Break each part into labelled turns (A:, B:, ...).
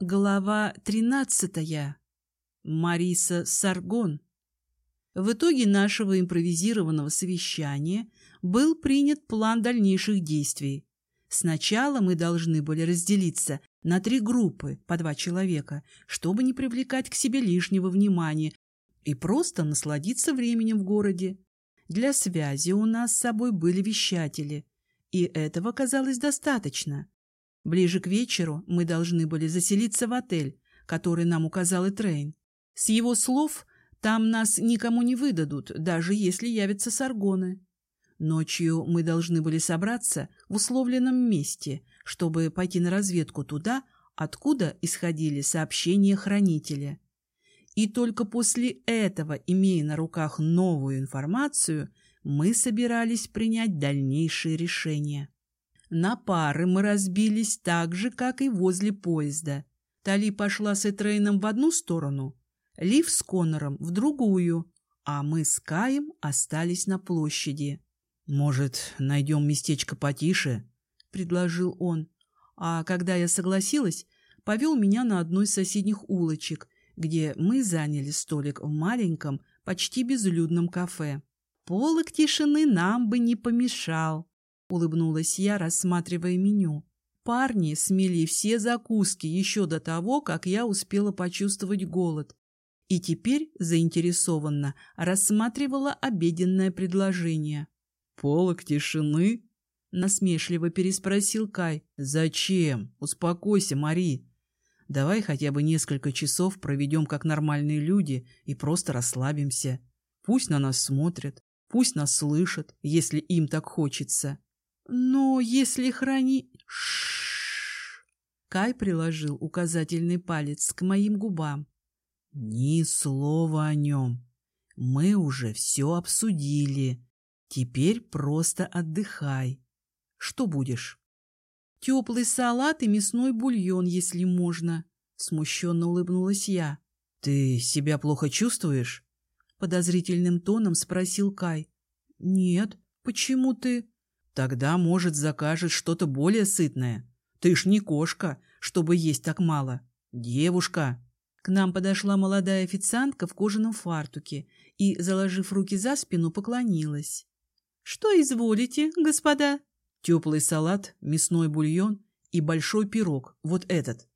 A: Глава тринадцатая. Мариса Саргон. В итоге нашего импровизированного совещания был принят план дальнейших действий. Сначала мы должны были разделиться на три группы по два человека, чтобы не привлекать к себе лишнего внимания и просто насладиться временем в городе. Для связи у нас с собой были вещатели, и этого казалось достаточно. Ближе к вечеру мы должны были заселиться в отель, который нам указал и Трейн. С его слов, там нас никому не выдадут, даже если явятся саргоны. Ночью мы должны были собраться в условленном месте, чтобы пойти на разведку туда, откуда исходили сообщения хранителя. И только после этого, имея на руках новую информацию, мы собирались принять дальнейшие решения. На пары мы разбились так же, как и возле поезда. Тали пошла с Этрейном в одну сторону, Лив с Конором в другую, а мы с Каем остались на площади. «Может, найдем местечко потише?» — предложил он. А когда я согласилась, повел меня на одну из соседних улочек, где мы заняли столик в маленьком, почти безлюдном кафе. Полок тишины нам бы не помешал. — улыбнулась я, рассматривая меню. Парни смели все закуски еще до того, как я успела почувствовать голод. И теперь заинтересованно рассматривала обеденное предложение.
B: «Полок тишины?»
A: — насмешливо переспросил Кай.
B: «Зачем? Успокойся, Мари. Давай хотя бы несколько часов проведем как нормальные люди и просто расслабимся. Пусть на нас смотрят, пусть нас слышат, если им так хочется.
A: Но если храни... Шш. Кай приложил указательный палец к моим губам.
B: Ни слова о нем. Мы уже все обсудили. Теперь просто отдыхай. Что будешь?
A: Теплый салат и мясной бульон, если можно. Смущенно улыбнулась я.
B: Ты себя плохо чувствуешь?
A: Подозрительным тоном спросил Кай. Нет, почему ты...
B: Тогда, может, закажет что-то более сытное. Ты ж не кошка, чтобы есть так мало. Девушка.
A: К нам подошла молодая официантка в кожаном фартуке и, заложив руки за спину, поклонилась. — Что изволите, господа?
B: Теплый салат, мясной бульон и большой пирог, вот этот.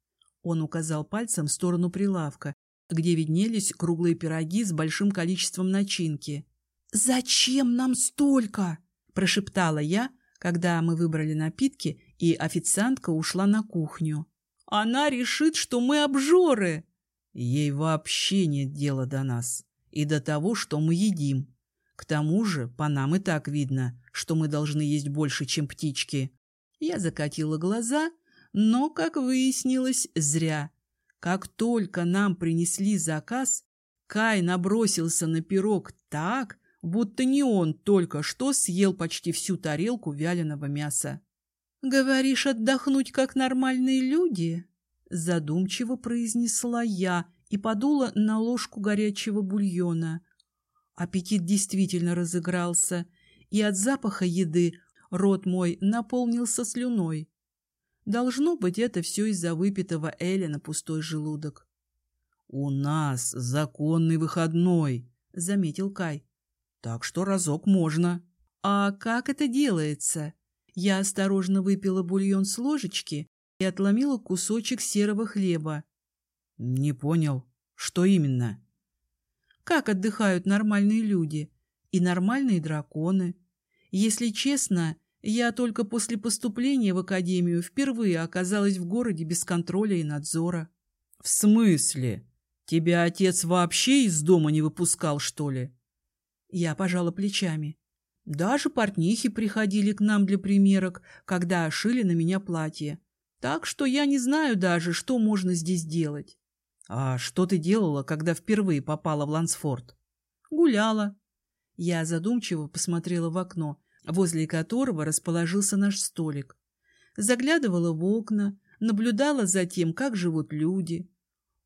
A: Он указал пальцем в сторону прилавка, где виднелись круглые пироги с большим количеством начинки. «Зачем нам столько?» — прошептала я, когда мы выбрали напитки, и официантка ушла на кухню. «Она решит, что мы обжоры!»
B: «Ей вообще нет дела до нас и до того, что мы едим. К тому же по нам и так видно, что мы должны есть больше, чем птички».
A: Я закатила глаза, но, как выяснилось, зря. Как только нам принесли заказ, Кай набросился на пирог так, будто не он только что съел почти всю тарелку вяленого мяса. — Говоришь, отдохнуть, как нормальные люди? — задумчиво произнесла я и подула на ложку горячего бульона. Аппетит действительно разыгрался, и от запаха еды рот мой наполнился слюной. Должно быть, это все из-за выпитого Эля на пустой желудок.
B: — У нас законный выходной, — заметил Кай. Так что разок можно.
A: А как это делается? Я осторожно выпила бульон с ложечки и отломила кусочек серого хлеба.
B: Не понял. Что именно?
A: Как отдыхают нормальные люди и нормальные драконы? Если честно, я только после поступления в академию впервые оказалась в городе без контроля и надзора.
B: В смысле? Тебя отец вообще из дома не выпускал, что ли?
A: Я пожала плечами. Даже портнихи приходили к нам для примерок, когда шили на меня платье. Так что я не знаю даже, что можно здесь делать.
B: — А что ты делала, когда впервые попала в Лансфорд?
A: — Гуляла. Я задумчиво посмотрела в окно, возле которого расположился наш столик. Заглядывала в окна, наблюдала за тем, как живут люди.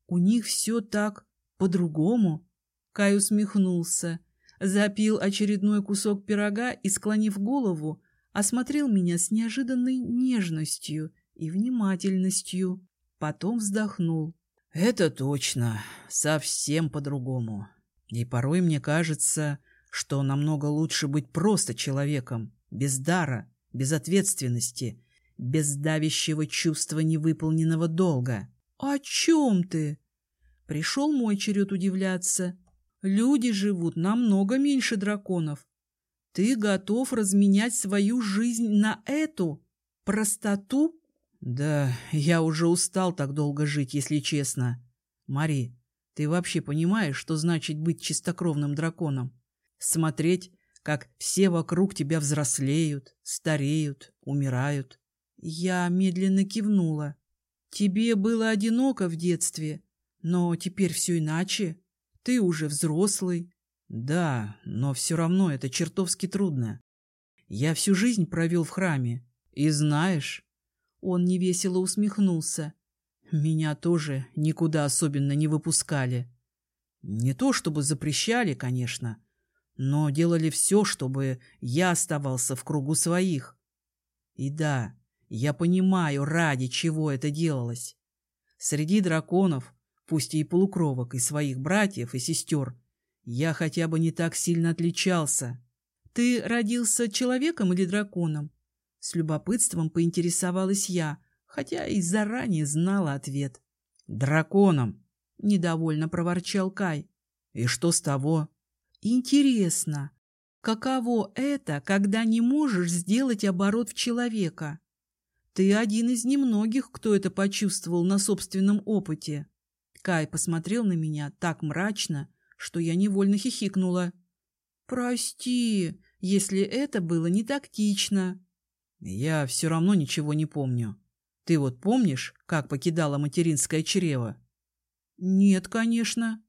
A: У них все так по-другому. Кай усмехнулся запил очередной кусок пирога и, склонив голову, осмотрел меня с неожиданной нежностью и внимательностью. Потом вздохнул.
B: Это точно, совсем по-другому. И порой мне кажется, что намного лучше быть просто человеком, без дара, без ответственности, без давящего чувства невыполненного долга.
A: «О чем ты?» Пришел мой черед удивляться. Люди живут намного меньше драконов. Ты готов разменять свою жизнь на эту простоту?
B: Да, я уже устал так долго жить, если честно. Мари, ты вообще понимаешь, что значит быть чистокровным драконом? Смотреть, как все вокруг тебя взрослеют, стареют, умирают.
A: Я медленно кивнула. Тебе было одиноко в детстве, но теперь все иначе. Ты уже взрослый.
B: Да, но все равно это чертовски трудно. Я всю жизнь провел в храме. И знаешь...
A: Он невесело усмехнулся.
B: Меня тоже никуда особенно не выпускали. Не то чтобы запрещали, конечно, но делали все, чтобы я оставался в кругу своих. И да, я понимаю, ради чего это делалось. Среди драконов пусть и полукровок, и своих братьев и сестер, я хотя бы не так сильно отличался.
A: Ты родился человеком или драконом? С любопытством поинтересовалась я, хотя и заранее знала ответ.
B: Драконом,
A: недовольно проворчал Кай.
B: И что с того?
A: Интересно, каково это, когда не можешь сделать оборот в человека? Ты один из немногих, кто это почувствовал на собственном опыте. Кай посмотрел на меня так мрачно, что я невольно хихикнула. «Прости, если это было не тактично».
B: «Я все равно ничего не помню. Ты вот помнишь, как покидала материнское чрево?»
A: «Нет, конечно».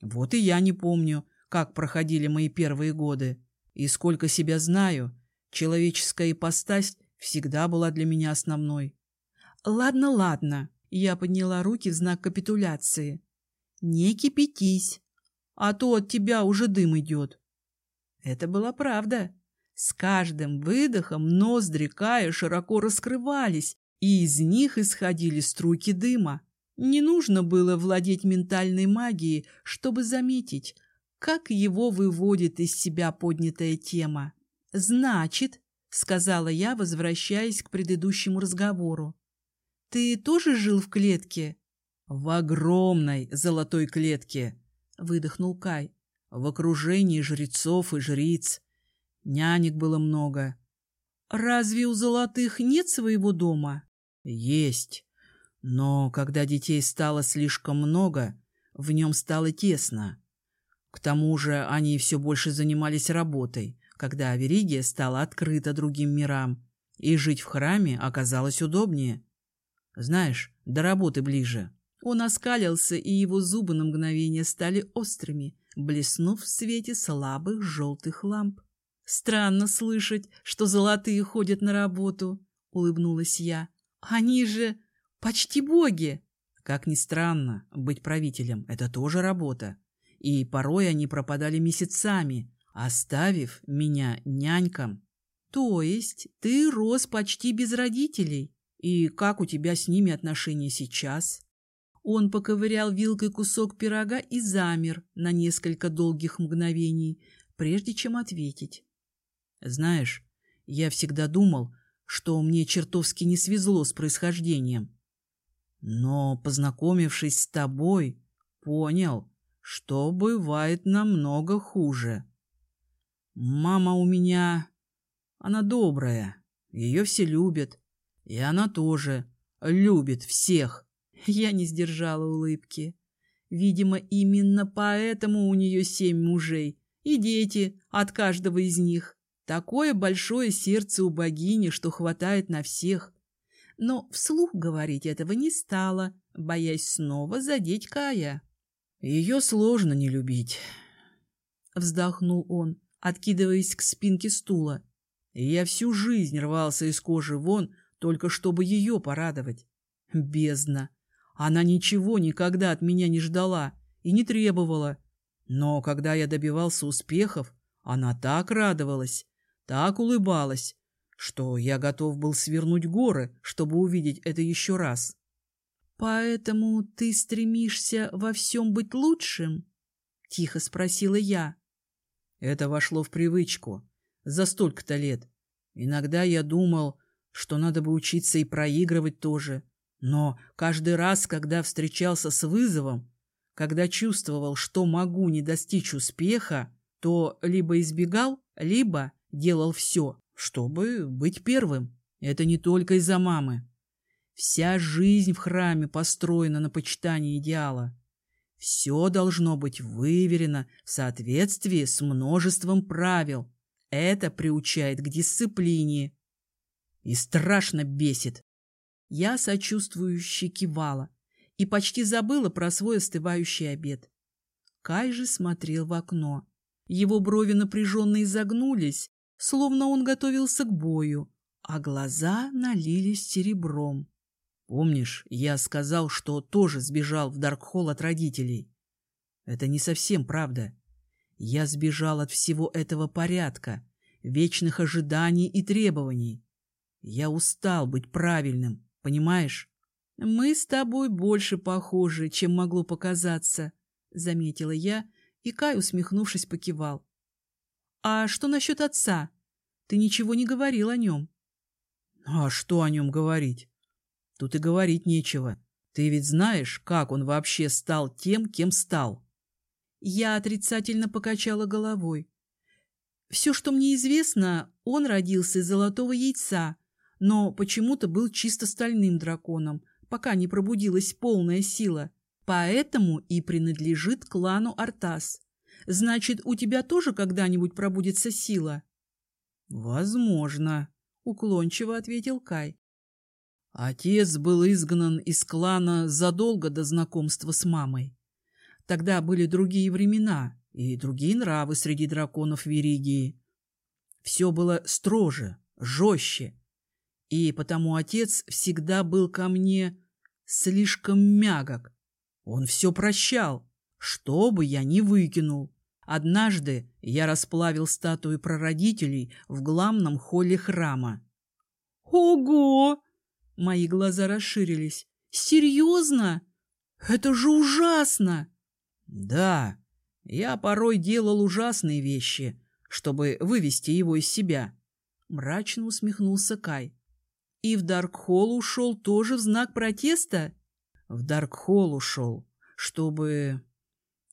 B: «Вот и я не помню, как проходили мои первые годы. И сколько себя знаю, человеческая ипостась всегда была для меня основной».
A: «Ладно, ладно», я подняла руки в знак капитуляции. «Не кипятись, а то от тебя уже дым идет». Это была правда. С каждым выдохом ноздри Кая широко раскрывались, и из них исходили струйки дыма. Не нужно было владеть ментальной магией, чтобы заметить, как его выводит из себя поднятая тема. «Значит», — сказала я, возвращаясь к предыдущему разговору, ты тоже жил в клетке?
B: В огромной золотой клетке, выдохнул Кай. В окружении жрецов и жриц. Нянек было много.
A: Разве у золотых нет своего дома?
B: Есть. Но когда детей стало слишком много, в нем стало тесно. К тому же они все больше занимались работой, когда Аверигия стала открыта другим мирам, и жить в храме оказалось удобнее. Знаешь, до работы ближе.
A: Он оскалился, и его зубы на мгновение стали острыми, блеснув в свете слабых желтых ламп. «Странно слышать, что золотые ходят на работу», — улыбнулась я. «Они же почти боги!»
B: Как ни странно, быть правителем — это тоже работа. И порой они пропадали месяцами, оставив меня нянькам.
A: «То есть ты рос почти без родителей?»
B: И как у тебя с ними отношения сейчас?
A: Он поковырял вилкой кусок пирога и замер на несколько долгих мгновений, прежде чем ответить.
B: Знаешь, я всегда думал, что мне чертовски не свезло с происхождением. Но, познакомившись с тобой, понял, что бывает намного хуже. Мама у меня... Она добрая, ее все любят. И она тоже любит всех.
A: Я не сдержала улыбки. Видимо, именно поэтому у нее семь мужей. И дети от каждого из них. Такое большое сердце у богини, что хватает на всех. Но вслух говорить этого не стала, боясь снова задеть Кая.
B: Ее сложно не любить.
A: Вздохнул он, откидываясь к спинке стула.
B: Я всю жизнь рвался из кожи вон, только чтобы ее порадовать. Бездна. Она ничего никогда от меня не ждала и не требовала. Но когда я добивался успехов, она так радовалась, так улыбалась, что я готов был свернуть горы, чтобы увидеть это еще раз.
A: Поэтому ты стремишься во всем быть лучшим? Тихо спросила я.
B: Это вошло в привычку. За столько-то лет. Иногда я думал, что надо бы учиться и проигрывать тоже. Но каждый раз, когда встречался с вызовом, когда чувствовал, что могу не достичь успеха, то либо избегал, либо делал все, чтобы быть первым. Это не только из-за мамы. Вся жизнь в храме построена на почитании идеала. Все должно быть выверено в соответствии с множеством правил. Это приучает к дисциплине. И страшно бесит. Я сочувствующе кивала и почти забыла про свой остывающий обед. Кай же смотрел в окно. Его брови напряженно изогнулись, словно он готовился к бою, а глаза налились серебром. Помнишь, я сказал, что тоже сбежал в Даркхолл от родителей? Это не совсем правда. Я сбежал от всего этого порядка, вечных ожиданий и требований. Я устал быть правильным, понимаешь? Мы с тобой больше похожи, чем могло показаться, — заметила я, и Кай, усмехнувшись, покивал. — А что насчет отца? Ты ничего не говорил о нем. — А что о нем говорить? Тут и говорить нечего. Ты ведь знаешь, как он вообще стал тем, кем стал? Я отрицательно покачала головой. Все, что мне известно, он родился из золотого яйца, но почему-то был чисто стальным драконом, пока не пробудилась полная сила. Поэтому и принадлежит клану Артас. Значит, у тебя тоже когда-нибудь пробудится сила? — Возможно, — уклончиво ответил Кай. Отец был изгнан из клана задолго до знакомства с мамой. Тогда были другие времена и другие нравы среди драконов Веригии. Все было строже, жестче, и потому отец всегда был ко мне слишком мягок. Он все прощал, что бы я ни выкинул. Однажды я расплавил статую прародителей в главном холле храма. «Ого!» Мои глаза расширились. «Серьезно? Это же ужасно!» «Да, я порой делал ужасные вещи, чтобы вывести его из себя», — мрачно усмехнулся Кай. «И в Даркхолл ушел тоже в знак протеста?» «В Даркхолл ушел, чтобы...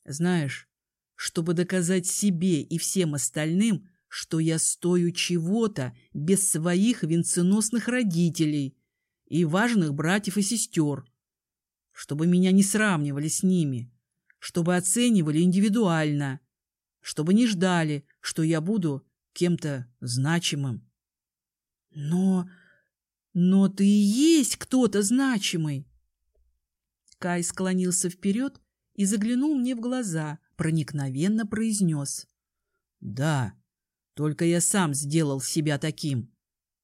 B: Знаешь, чтобы доказать себе и всем остальным, что я стою чего-то без своих венценосных родителей» и важных братьев и сестер, чтобы меня не сравнивали с ними, чтобы оценивали индивидуально, чтобы не ждали, что я буду кем-то значимым. Но... но ты и есть кто-то значимый. Кай склонился вперед и заглянул мне в глаза, проникновенно произнес. Да, только я сам сделал себя таким.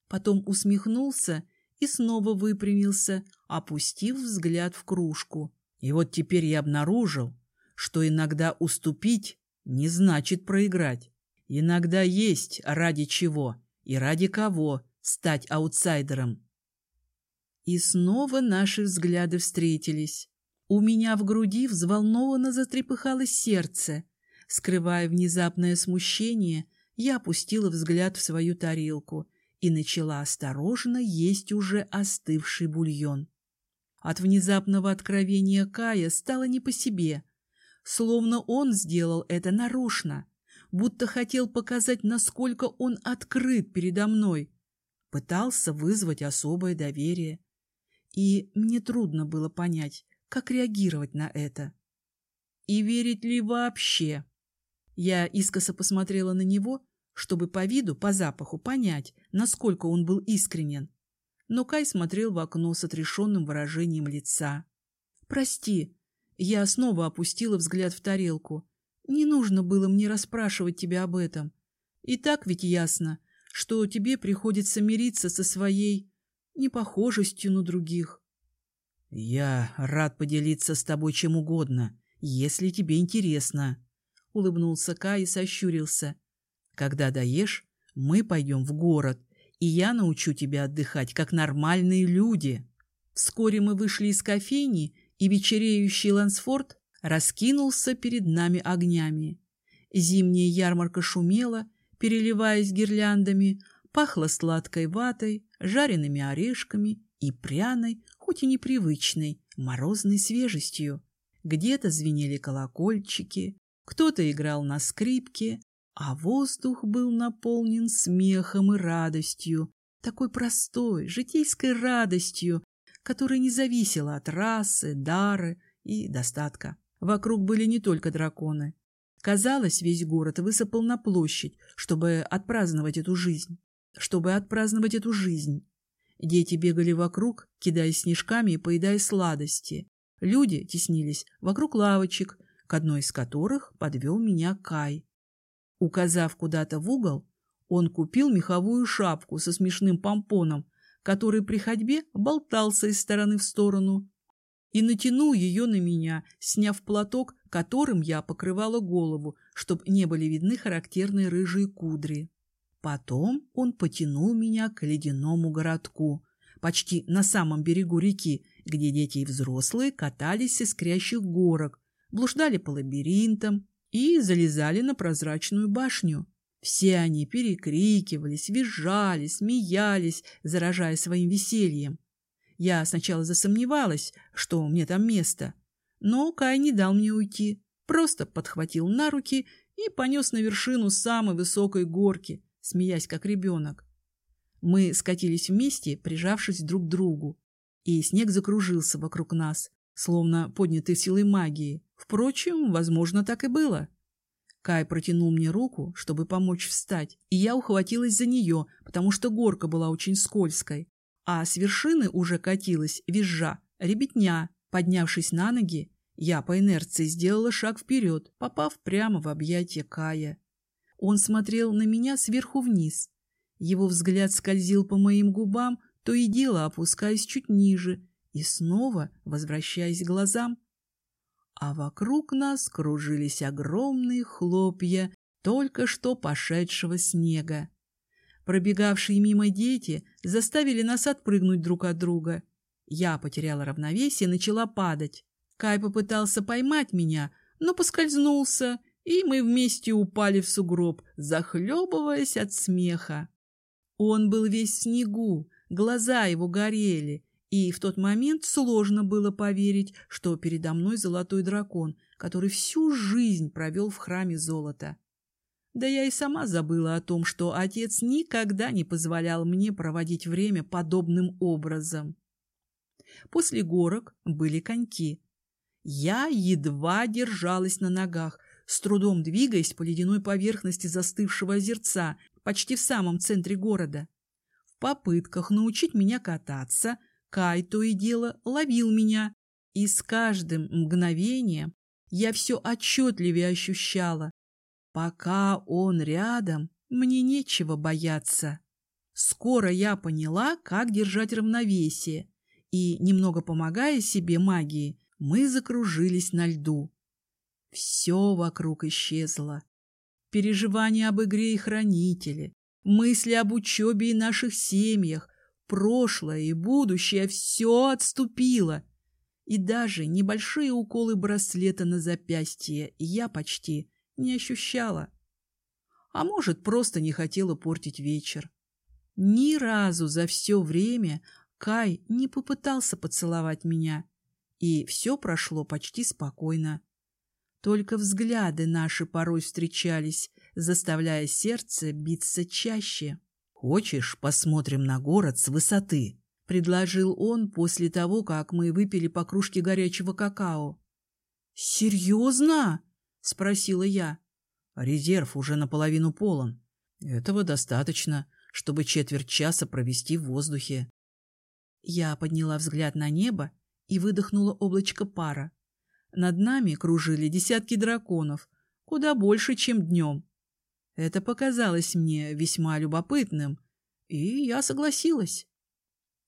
B: Потом усмехнулся и снова выпрямился, опустив взгляд в кружку. И вот теперь я обнаружил, что иногда уступить не значит проиграть. Иногда есть ради чего и ради кого стать аутсайдером. И снова наши взгляды встретились. У меня в груди взволнованно затрепыхалось сердце. Скрывая внезапное смущение, я опустила взгляд в свою тарелку — и начала осторожно есть уже остывший бульон. От внезапного откровения Кая стало не по себе, словно он сделал это нарочно, будто хотел показать, насколько он открыт передо мной, пытался вызвать особое доверие. И мне трудно было понять, как реагировать на это. И верить ли вообще? Я искоса посмотрела на него чтобы по виду, по запаху понять, насколько он был искренен. Но Кай смотрел в окно с отрешенным выражением лица. «Прости». Я снова опустила взгляд в тарелку. «Не нужно было мне расспрашивать тебя об этом. И так ведь ясно, что тебе приходится мириться со своей непохожестью на других». «Я рад поделиться с тобой чем угодно, если тебе интересно», — улыбнулся Кай и сощурился. Когда доешь, мы пойдем в город, и я научу тебя отдыхать, как нормальные люди.
A: Вскоре мы вышли из кофейни, и вечереющий Лансфорд раскинулся перед нами огнями. Зимняя ярмарка шумела, переливаясь гирляндами, пахла сладкой ватой, жареными орешками и пряной, хоть и непривычной, морозной свежестью. Где-то звенели колокольчики, кто-то играл на скрипке, а воздух был наполнен смехом и радостью, такой простой, житейской радостью, которая не зависела от расы, дары и достатка. Вокруг были не только драконы. Казалось, весь город высыпал на площадь, чтобы отпраздновать эту жизнь. Чтобы отпраздновать эту жизнь. Дети бегали вокруг, кидая снежками и поедая сладости. Люди теснились вокруг лавочек, к одной из которых подвел меня Кай. Указав куда-то в угол, он купил меховую шапку со смешным помпоном, который при ходьбе болтался из стороны в сторону, и натянул ее на меня, сняв платок, которым я покрывала голову, чтобы не были видны характерные рыжие кудри. Потом он потянул меня к ледяному городку, почти на самом берегу реки, где дети и взрослые катались с искрящих горок, блуждали по лабиринтам и залезали на прозрачную башню. Все они перекрикивались, визжали, смеялись, заражая своим весельем. Я сначала засомневалась, что мне там место, но Кай не дал мне уйти, просто подхватил на руки и понес на вершину самой высокой горки, смеясь как ребенок. Мы скатились вместе, прижавшись друг к другу, и снег закружился вокруг нас, словно поднятый силой магии. Впрочем, возможно, так и было. Кай протянул мне руку, чтобы помочь встать, и я ухватилась за нее, потому что горка была очень скользкой, а с вершины уже катилась, визжа, ребятня. Поднявшись на ноги, я по инерции сделала шаг вперед, попав прямо в объятия Кая. Он смотрел на меня сверху вниз. Его взгляд скользил по моим губам, то и дело опускаясь чуть ниже и снова возвращаясь к глазам. А вокруг нас кружились огромные хлопья только что пошедшего снега. Пробегавшие мимо дети заставили нас отпрыгнуть друг от друга. Я потеряла равновесие и начала падать. Кай попытался поймать меня, но поскользнулся и мы вместе упали в сугроб, захлебываясь от смеха. Он был весь в снегу, глаза его горели, и в тот момент сложно было поверить, что передо мной золотой дракон, который всю жизнь провел в храме золота. Да я и сама забыла о том, что отец никогда не позволял мне проводить время подобным образом. После горок были коньки. Я едва держалась на ногах, с трудом двигаясь по ледяной поверхности застывшего озерца, почти в самом центре города. В попытках научить меня кататься, Кай то и дело ловил меня, и с каждым мгновением я все отчетливее ощущала. Пока он рядом, мне нечего бояться. Скоро я поняла, как держать равновесие, и, немного помогая себе магией, мы закружились на льду. Все вокруг исчезло. Переживания об игре и хранителе, мысли об учебе и наших семьях, прошлое и будущее — все отступило. И даже небольшие уколы браслета на запястье я почти не ощущала. А может, просто не хотела портить вечер. Ни разу за все время Кай не попытался поцеловать меня, и все прошло почти спокойно. Только взгляды наши порой встречались, заставляя сердце биться чаще. «Хочешь, посмотрим на город с высоты?» — предложил он после того, как мы выпили по кружке горячего какао. «Серьезно?» — спросила я. «Резерв уже наполовину полон. Этого достаточно, чтобы четверть часа провести в воздухе». Я подняла взгляд на небо и выдохнула облачко пара. Над нами кружили десятки драконов, куда больше, чем днем. Это показалось мне весьма любопытным, и я согласилась.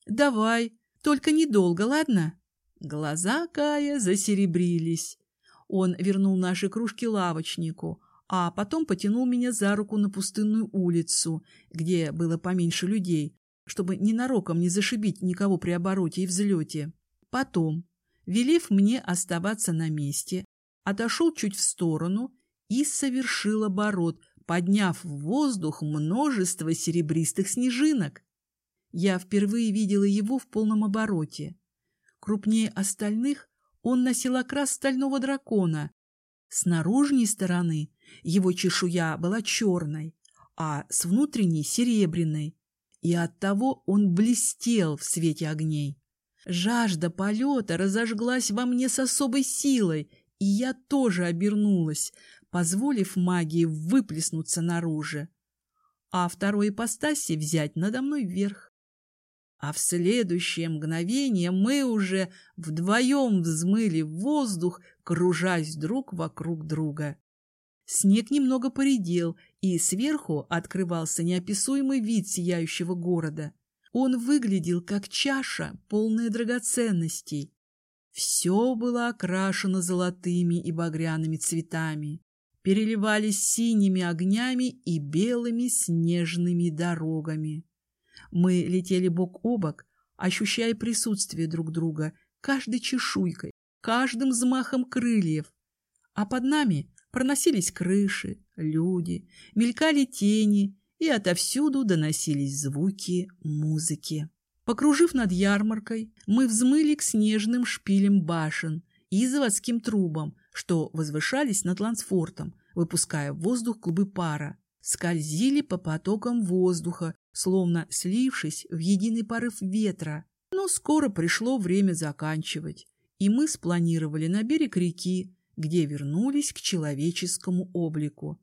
A: «Давай, только недолго, ладно?» Глаза Кая засеребрились. Он вернул наши кружки лавочнику, а потом потянул меня за руку на пустынную улицу, где было поменьше людей, чтобы ненароком не зашибить никого при обороте и взлете. Потом, велев мне оставаться на месте, отошел чуть в сторону и совершил оборот, подняв в воздух множество серебристых снежинок. Я впервые видела его в полном обороте. Крупнее остальных он носил окрас стального дракона. С наружной стороны его чешуя была черной, а с внутренней — серебряной, и оттого он блестел в свете огней. Жажда полета разожглась во мне с особой силой, и я тоже обернулась, позволив магии выплеснуться наружу, а второй ипостаси взять надо мной вверх. А в следующее мгновение мы уже вдвоем взмыли в воздух, кружась друг вокруг друга. Снег немного поредел, и сверху открывался неописуемый вид сияющего города. Он выглядел как чаша, полная драгоценностей. Все было окрашено золотыми и багряными цветами, переливались синими огнями и белыми снежными дорогами. Мы летели бок о бок, ощущая присутствие друг друга, каждой чешуйкой, каждым взмахом крыльев. А под нами проносились крыши, люди, мелькали тени, и отовсюду доносились звуки музыки. Покружив над ярмаркой, мы взмыли к снежным шпилям башен и заводским трубам, что возвышались над Лансфортом, выпуская в воздух клубы пара, скользили по потокам воздуха, словно слившись в единый порыв ветра. Но скоро пришло время заканчивать, и мы спланировали на берег реки, где вернулись к человеческому облику.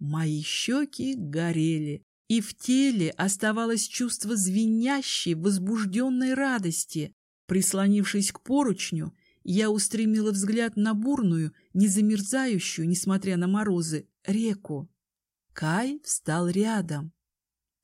A: Мои щеки горели, и в теле оставалось чувство звенящей, возбужденной радости. Прислонившись к поручню, я устремила взгляд на бурную, не замерзающую, несмотря на морозы, реку. Кай встал рядом.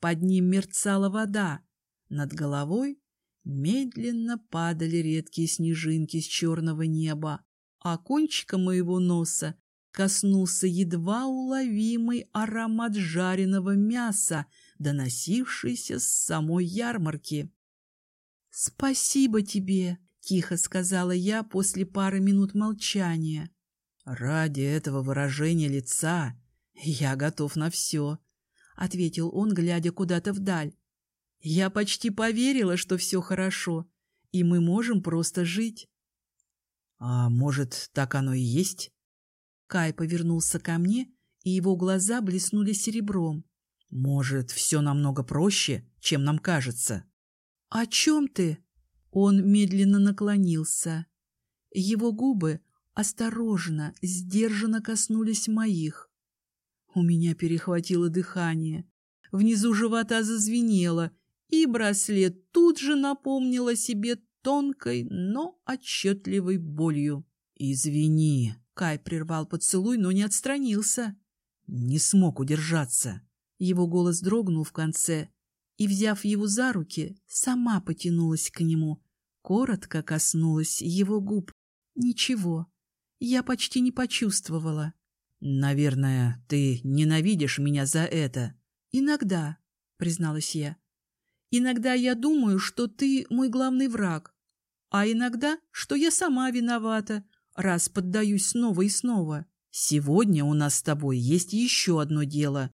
A: Под ним мерцала вода. Над головой медленно падали редкие снежинки с черного неба, а кончика моего носа коснулся едва уловимый аромат жареного мяса, доносившийся с самой ярмарки. «Спасибо тебе!» — тихо сказала я после пары минут молчания.
B: «Ради этого выражения лица я готов на все», — ответил он, глядя куда-то вдаль.
A: «Я почти поверила, что все хорошо, и мы можем просто жить».
B: «А может, так оно и есть?»
A: Кай повернулся ко мне, и его глаза блеснули серебром.
B: «Может, все намного проще, чем нам кажется?»
A: «О чем ты?» Он медленно наклонился. Его губы осторожно, сдержанно коснулись моих. У меня перехватило дыхание. Внизу живота зазвенело, и браслет тут же напомнил о себе тонкой, но отчетливой болью.
B: «Извини», —
A: Кай прервал поцелуй, но не отстранился.
B: «Не смог удержаться».
A: Его голос дрогнул в конце, и, взяв его за руки, сама потянулась к нему, коротко коснулась его губ. Ничего, я почти не почувствовала.
B: «Наверное, ты ненавидишь меня за это».
A: «Иногда», — призналась я. «Иногда я думаю, что ты мой главный враг, а иногда, что я сама виновата, раз поддаюсь снова и снова.
B: Сегодня у нас с тобой есть еще одно дело.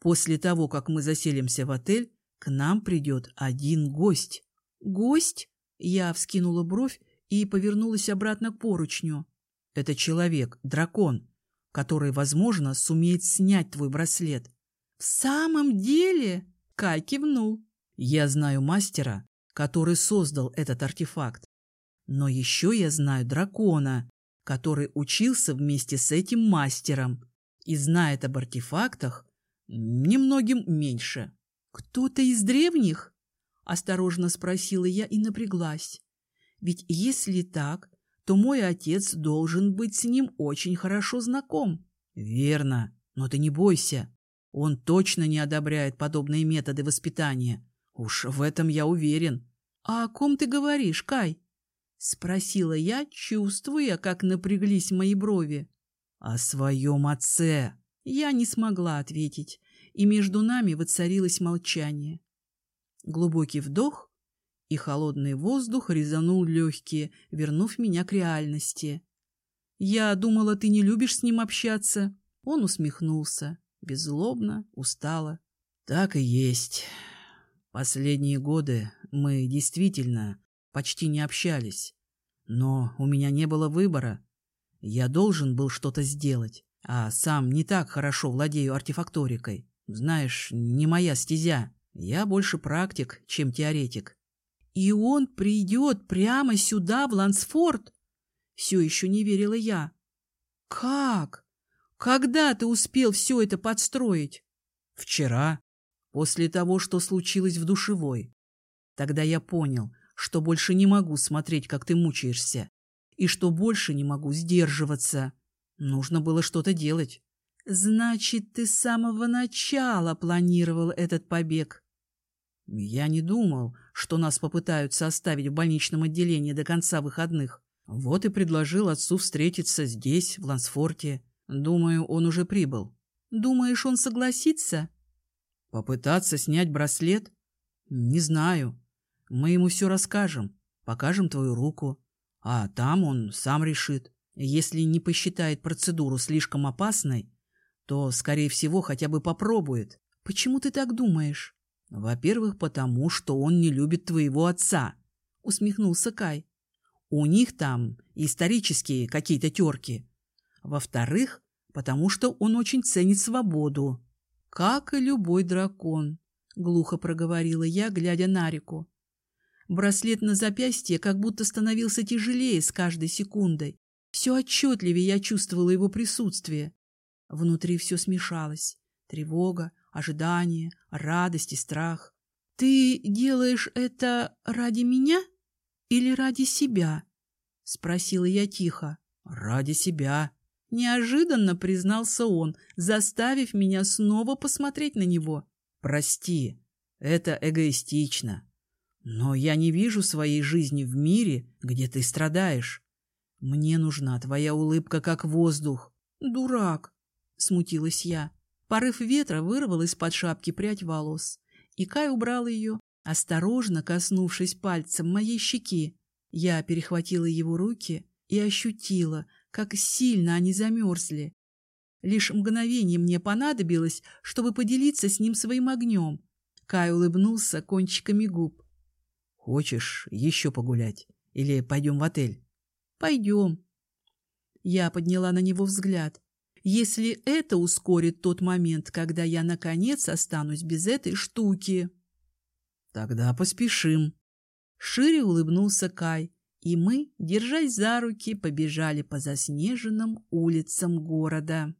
B: После того, как мы заселимся в отель, к нам придет один гость.
A: Гость? Я вскинула бровь и повернулась обратно к поручню.
B: Это человек, дракон, который, возможно, сумеет снять твой браслет.
A: В самом деле? Кай кивнул.
B: Я знаю мастера, который создал этот артефакт. Но еще я знаю дракона, который учился вместе с этим мастером и знает об артефактах немногим меньше.
A: «Кто-то из древних?» – осторожно спросила я и напряглась. «Ведь если так, то мой отец должен быть с ним очень хорошо знаком».
B: «Верно, но ты не бойся. Он точно не одобряет подобные методы воспитания. Уж в этом я уверен».
A: «А о ком ты говоришь, Кай?» — спросила я, чувствуя, как напряглись мои брови.
B: — О своем отце.
A: Я не смогла ответить, и между нами воцарилось молчание. Глубокий вдох, и холодный воздух резанул легкие, вернув меня к реальности. «Я думала, ты не любишь с ним общаться». Он усмехнулся, беззлобно, устало.
B: «Так и есть. Последние годы мы действительно почти не общались. Но у меня не было выбора. Я должен был что-то сделать, а сам не так хорошо владею артефакторикой. Знаешь, не моя стезя. Я больше практик, чем теоретик.
A: И он придет прямо сюда, в Лансфорд? Все еще не верила я. Как? Когда ты успел все это подстроить?
B: Вчера, после того, что случилось в душевой. Тогда я понял, что больше не могу смотреть, как ты мучаешься, и что больше не могу сдерживаться. Нужно было что-то делать.
A: Значит, ты с самого начала планировал этот побег?
B: Я не думал, что нас попытаются оставить в больничном отделении до конца выходных. Вот и предложил отцу встретиться здесь, в Лансфорте. Думаю, он уже прибыл.
A: Думаешь, он согласится?
B: Попытаться снять браслет? Не знаю. Мы ему все расскажем, покажем твою руку, а там он сам решит. Если не посчитает процедуру слишком опасной, то, скорее всего, хотя бы попробует.
A: Почему ты так думаешь?
B: Во-первых, потому что он не любит твоего отца, усмехнулся Кай. У них там исторические какие-то терки. Во-вторых, потому что он очень ценит свободу.
A: Как и любой дракон, глухо проговорила я, глядя на реку. Браслет на запястье как будто становился тяжелее с каждой секундой. Все отчетливее я чувствовала его присутствие. Внутри все смешалось. Тревога, ожидание, радость и страх. «Ты делаешь это ради меня или ради себя?» — спросила я тихо.
B: «Ради себя», —
A: неожиданно признался он, заставив меня снова посмотреть на него.
B: «Прости, это эгоистично. Но я не вижу своей жизни в мире, где ты страдаешь. Мне нужна твоя улыбка, как воздух.
A: Дурак, смутилась я. Порыв ветра вырвал из-под шапки прядь волос, и Кай убрал ее, осторожно коснувшись пальцем моей щеки. Я перехватила его руки и ощутила, как сильно они замерзли. Лишь мгновение мне понадобилось, чтобы поделиться с ним своим огнем. Кай улыбнулся кончиками губ.
B: Хочешь еще погулять? Или пойдем в отель?
A: Пойдем. Я подняла на него взгляд. Если это ускорит тот момент, когда я, наконец, останусь без этой штуки.
B: Тогда поспешим.
A: Шире улыбнулся Кай, и мы, держась за руки, побежали по заснеженным улицам города.